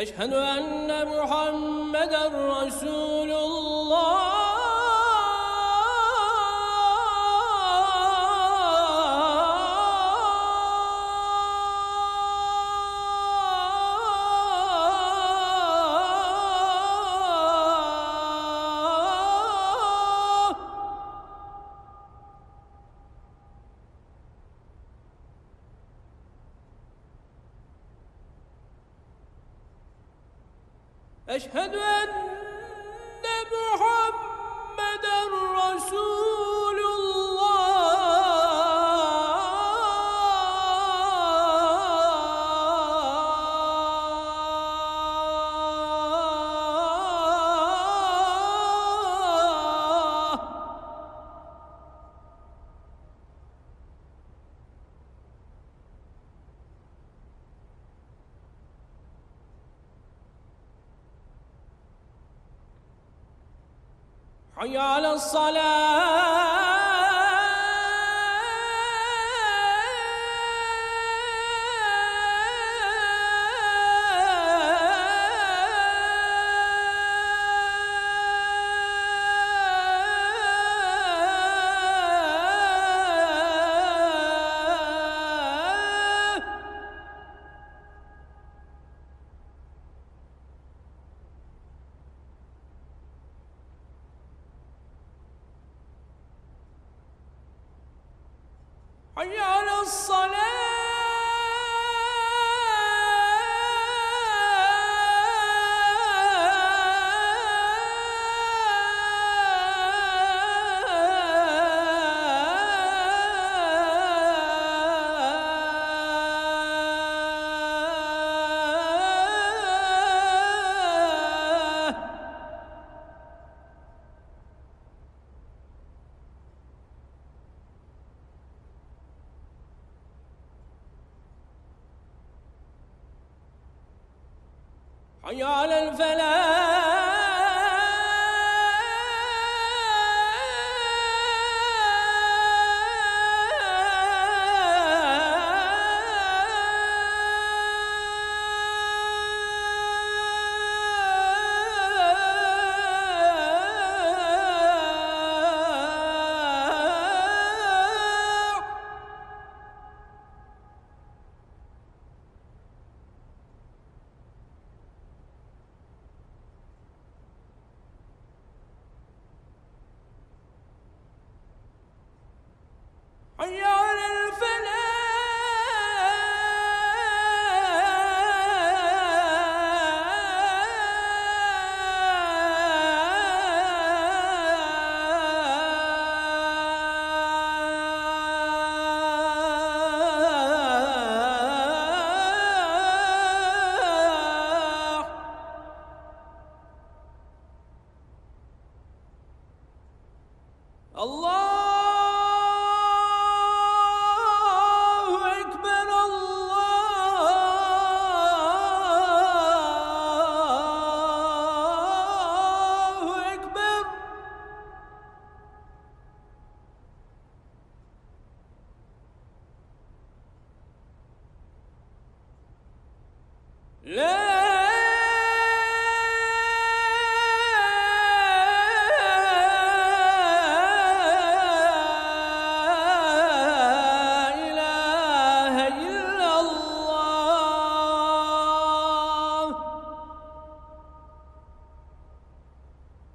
Eşhedü enne Muhammeden Resulullah. Eşhedü enne Muhammeden Resul حي على الصلاة. حي على الصلاة. حي على الفلاح. Allahu Ekber Allahu Ekber. La